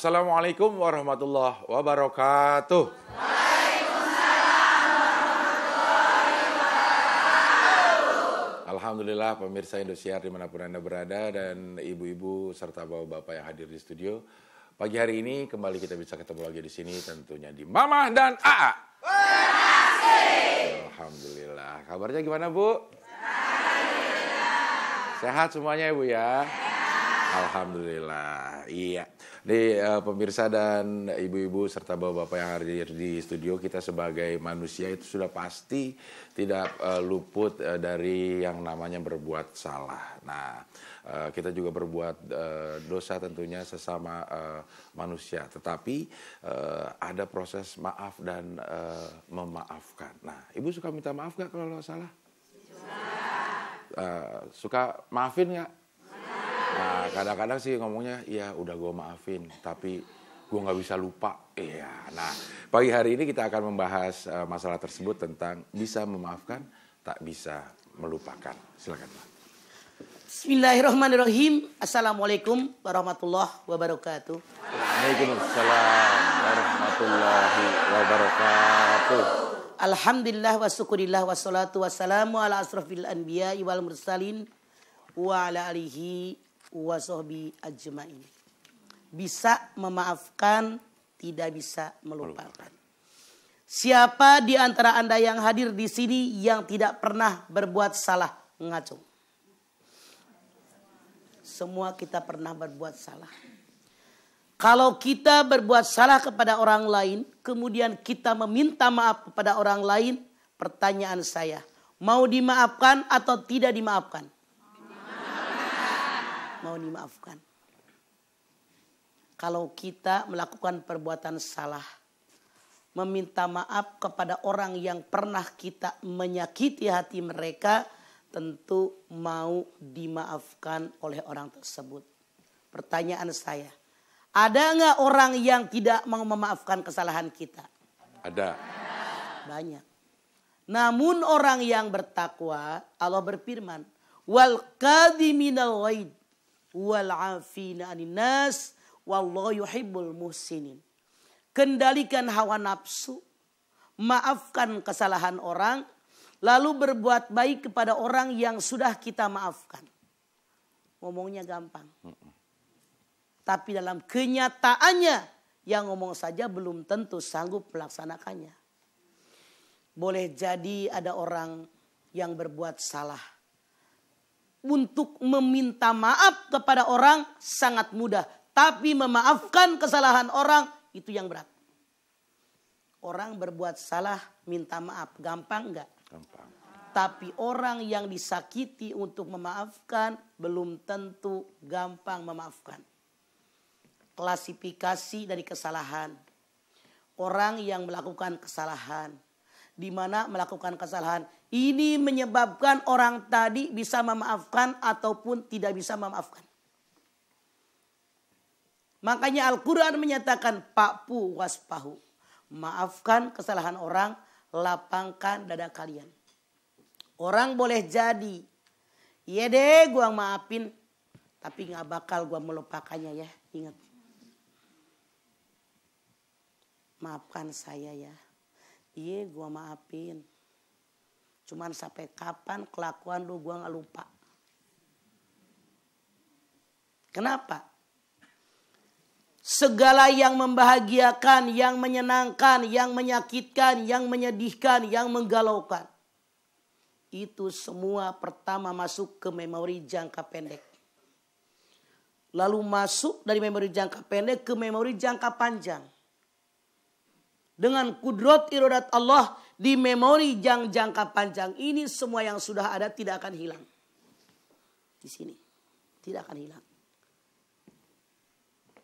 Assalamualaikum warahmatullahi wabarakatuh. Alhamdulillah pemirsa Indosiar di mana pun Anda berada dan ibu-ibu serta bapak-bapak yang hadir di studio. Pagi hari ini kembali kita bisa ketemu lagi di sini tentunya di Mama dan AA. Alhamdulillah. Kabarnya gimana Bu? Sehat semuanya Ibu ya? Alhamdulillah. Iya. Di uh, pemirsa dan ibu-ibu serta bapak-bapak yang hadir di studio kita sebagai manusia itu sudah pasti tidak uh, luput uh, dari yang namanya berbuat salah. Nah, uh, kita juga berbuat uh, dosa tentunya sesama uh, manusia, tetapi uh, ada proses maaf dan uh, memaafkan. Nah, ibu suka minta maaf gak kalau salah? Uh, suka maafin nggak? Nah, kadang-kadang sih ngomongnya, ya udah gue maafin, tapi gue nggak bisa lupa. Iya. Nah, pagi hari ini kita akan membahas uh, masalah tersebut tentang bisa memaafkan, tak bisa melupakan. Silakan, Pak. Bismillahirrahmanirrahim. Assalamualaikum warahmatullahi wabarakatuh. Waalaikumsalam warahmatullahi wabarakatuh. Alhamdulillah wa syukurillah wa salatu wassalamu ala asrafil anbiya wal mursalin wa ala alihi wa sahbi ajmain. Bisa memaafkan, tidak bisa melupakan. Siapa di antara Anda yang hadir di sini yang tidak pernah berbuat salah? Ngacung. Semua kita pernah berbuat salah. Kalau kita berbuat salah kepada orang lain, kemudian kita meminta maaf kepada orang lain, pertanyaan saya, mau dimaafkan atau tidak dimaafkan? Mau dimaafkan. Kalau kita melakukan perbuatan salah, meminta maaf kepada orang yang pernah kita menyakiti hati mereka, tentu mau dimaafkan oleh orang tersebut. Pertanyaan saya, ada nggak orang yang tidak mau memaafkan kesalahan kita? Ada. Banyak. Namun orang yang bertakwa, Allah berfirman, wal kadhiminal ghaid wal afina anin wallahu yuhibbul muhsinin. Kendalikan hawa nafsu, maafkan kesalahan orang, lalu berbuat baik kepada orang yang sudah kita maafkan. Ngomongnya gampang. Tapi dalam kenyataannya yang ngomong saja belum tentu sanggup melaksanakannya. Boleh jadi ada orang yang berbuat salah. Untuk meminta maaf kepada orang sangat mudah. Tapi memaafkan kesalahan orang itu yang berat. Orang berbuat salah minta maaf. Gampang enggak? Gampang. Tapi orang yang disakiti untuk memaafkan belum tentu gampang memaafkan. Klasifikasi dari kesalahan. Orang yang melakukan kesalahan. Di mana melakukan kesalahan. Ini menyebabkan orang tadi bisa memaafkan ataupun tidak bisa memaafkan. Makanya Al-Quran menyatakan Pakpu waspahu. Maafkan kesalahan orang, lapangkan dada kalian. Orang boleh jadi. Iya deh gua maafin. Tapi gak bakal gua melupakannya ya. Ingat. Maafkan saya ya. Iya gua maafin. Cuman sampai kapan kelakuan lu gua gak lupa. Kenapa? Segala yang membahagiakan, yang menyenangkan, yang menyakitkan, yang menyedihkan, yang menggalaukan. Itu semua pertama masuk ke memori jangka pendek. Lalu masuk dari memori jangka pendek ke memori jangka panjang. Dengan kudrot irodat Allah di memori yang jangka panjang ini semua yang sudah ada tidak akan hilang. Di sini. Tidak akan hilang.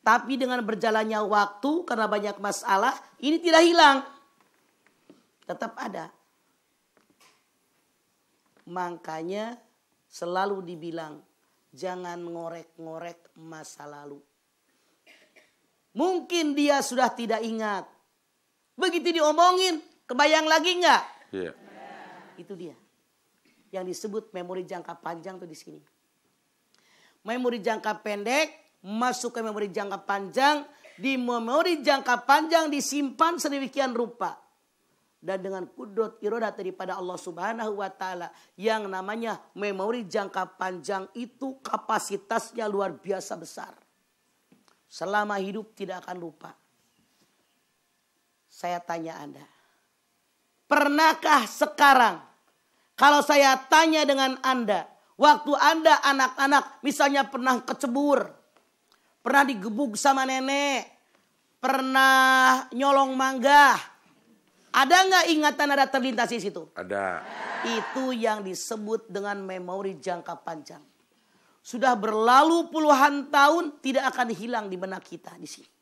Tapi dengan berjalannya waktu karena banyak masalah ini tidak hilang. Tetap ada. Makanya selalu dibilang jangan ngorek-ngorek masa lalu. Mungkin dia sudah tidak ingat. Begitu diomongin, kebayang lagi nggak? Iya. Itu dia. Yang disebut memori jangka panjang tuh di sini. Memori jangka pendek masuk ke memori jangka panjang di memori jangka panjang disimpan sedemikian rupa dan dengan kudrot irodat daripada Allah Subhanahu wa taala yang namanya memori jangka panjang itu kapasitasnya luar biasa besar. Selama hidup tidak akan lupa. Saya tanya Anda. Pernahkah sekarang kalau saya tanya dengan Anda, waktu Anda anak-anak misalnya pernah kecebur, pernah digebuk sama nenek, pernah nyolong mangga. Ada nggak ingatan ada terlintas di situ? Ada. Itu yang disebut dengan memori jangka panjang. Sudah berlalu puluhan tahun tidak akan hilang di benak kita di sini.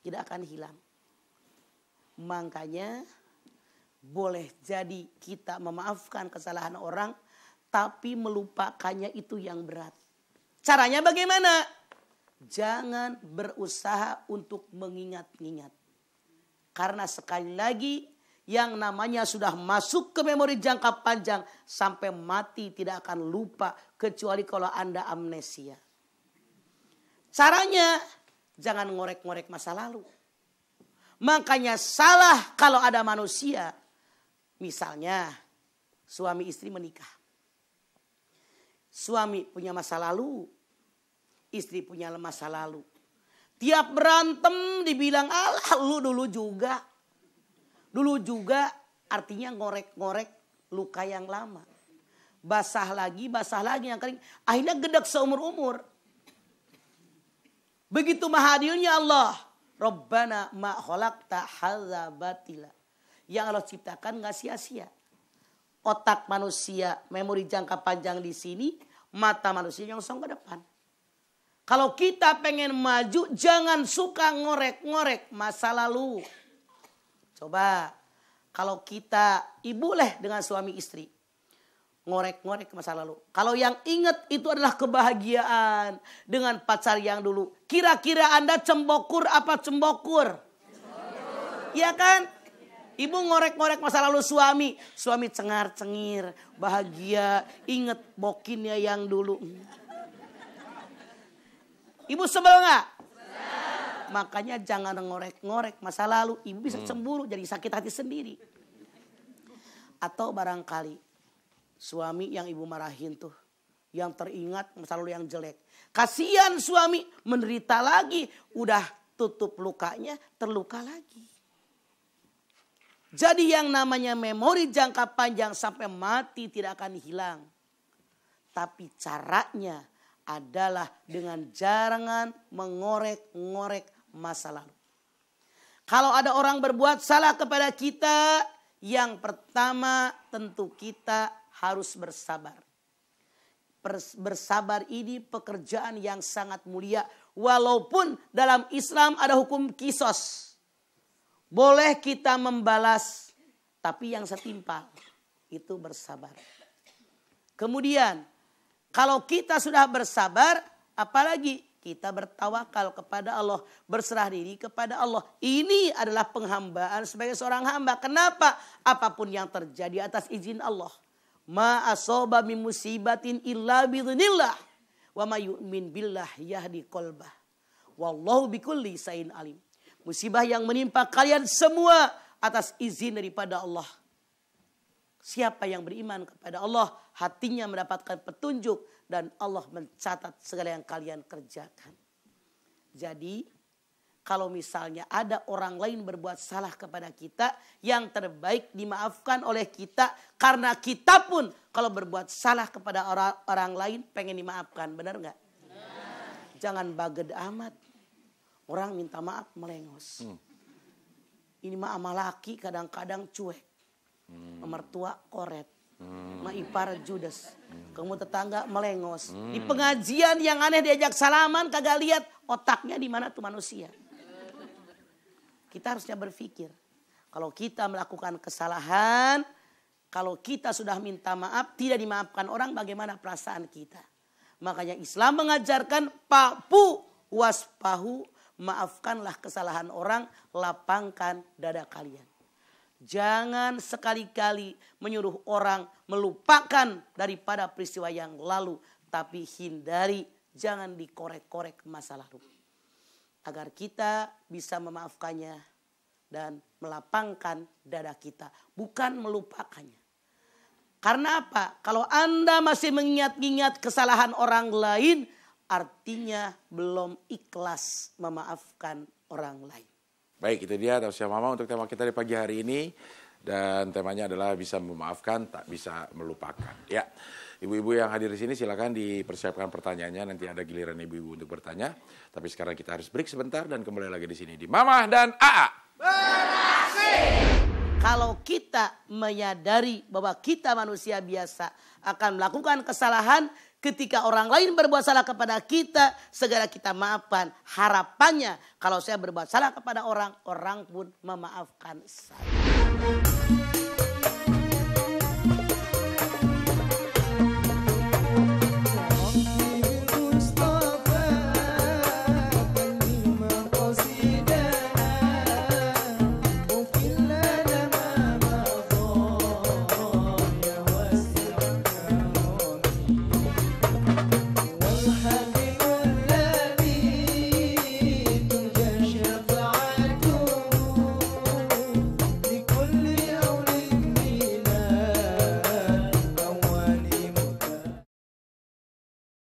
Tidak akan hilang. Makanya boleh jadi kita memaafkan kesalahan orang tapi melupakannya itu yang berat. Caranya bagaimana? jangan berusaha untuk mengingat-ingat. Karena sekali lagi yang namanya sudah masuk ke memori jangka panjang sampai mati tidak akan lupa kecuali kalau Anda amnesia. Caranya jangan ngorek-ngorek masa lalu. Makanya salah kalau ada manusia. Misalnya suami istri menikah. Suami punya masa lalu, Istri punya masa lalu. Tiap berantem dibilang Allah lu dulu juga. Dulu juga artinya ngorek-ngorek luka yang lama. Basah lagi, basah lagi yang kering. Akhirnya gedek seumur-umur. Begitu mahadilnya Allah. Rabbana ma khalaqta hadza batila. Yang Allah ciptakan nggak sia-sia. Otak manusia, memori jangka panjang di sini, mata manusia yang song ke depan. Kalau kita pengen maju, jangan suka ngorek-ngorek masa lalu. Coba, kalau kita ibu leh dengan suami istri. Ngorek-ngorek masa lalu. Kalau yang ingat itu adalah kebahagiaan dengan pacar yang dulu. Kira-kira Anda cembokur apa cembokur? Iya kan? Ibu ngorek-ngorek masa lalu suami. Suami cengar-cengir, bahagia, inget bokinnya yang dulu. Ibu sebel nggak? Makanya jangan ngorek-ngorek masa lalu. Ibu bisa hmm. cemburu jadi sakit hati sendiri. Atau barangkali suami yang ibu marahin tuh. Yang teringat masa lalu yang jelek. Kasihan suami menderita lagi. Udah tutup lukanya terluka lagi. Jadi yang namanya memori jangka panjang sampai mati tidak akan hilang. Tapi caranya adalah dengan jangan mengorek-ngorek masa lalu. Kalau ada orang berbuat salah kepada kita, yang pertama tentu kita harus bersabar. Bersabar ini pekerjaan yang sangat mulia. Walaupun dalam Islam ada hukum kisos. Boleh kita membalas, tapi yang setimpal. Itu bersabar. Kemudian kalau kita sudah bersabar, apalagi kita bertawakal kepada Allah, berserah diri kepada Allah. Ini adalah penghambaan sebagai seorang hamba. Kenapa? Apa pun yang terjadi atas izin Allah. Ma asoba min musibatin illa bidhnillah. Wa ma yu'min billah yahdi qalbah. Wallahu bikulli sayin alim. Musibah yang menimpa kalian semua atas izin daripada Allah. Siapa yang beriman kepada Allah, hatinya mendapatkan petunjuk dan Allah mencatat segala yang kalian kerjakan. Jadi, kalau misalnya ada orang lain berbuat salah kepada kita, yang terbaik dimaafkan oleh kita karena kita pun kalau berbuat salah kepada orang orang lain pengen dimaafkan, benar nggak? Jangan baged amat. Orang minta maaf melengos. Hmm. Ini mah amal laki kadang-kadang cuek hmm. mertua koret, hmm. ma ipar judes, hmm. kamu tetangga melengos. Hmm. Di pengajian yang aneh diajak salaman kagak lihat otaknya di mana tuh manusia. Kita harusnya berpikir kalau kita melakukan kesalahan, kalau kita sudah minta maaf tidak dimaafkan orang bagaimana perasaan kita. Makanya Islam mengajarkan papu waspahu maafkanlah kesalahan orang, lapangkan dada kalian. Jangan sekali-kali menyuruh orang melupakan daripada peristiwa yang lalu. Tapi hindari, jangan dikorek-korek masa lalu. Agar kita bisa memaafkannya dan melapangkan dada kita, bukan melupakannya. Karena apa? Kalau Anda masih mengingat-ingat kesalahan orang lain, artinya belum ikhlas memaafkan orang lain. Baik, itu dia tausiah mama untuk tema kita di pagi hari ini dan temanya adalah bisa memaafkan, tak bisa melupakan. Ya, ibu-ibu yang hadir di sini silakan dipersiapkan pertanyaannya. Nanti ada giliran ibu-ibu untuk bertanya. Tapi sekarang kita harus break sebentar dan kembali lagi di sini di Mama dan AA. Kalau kita menyadari bahwa kita manusia biasa akan melakukan kesalahan ketika orang lain berbuat salah kepada kita, segera kita maafkan. Harapannya kalau saya berbuat salah kepada orang, orang pun memaafkan saya.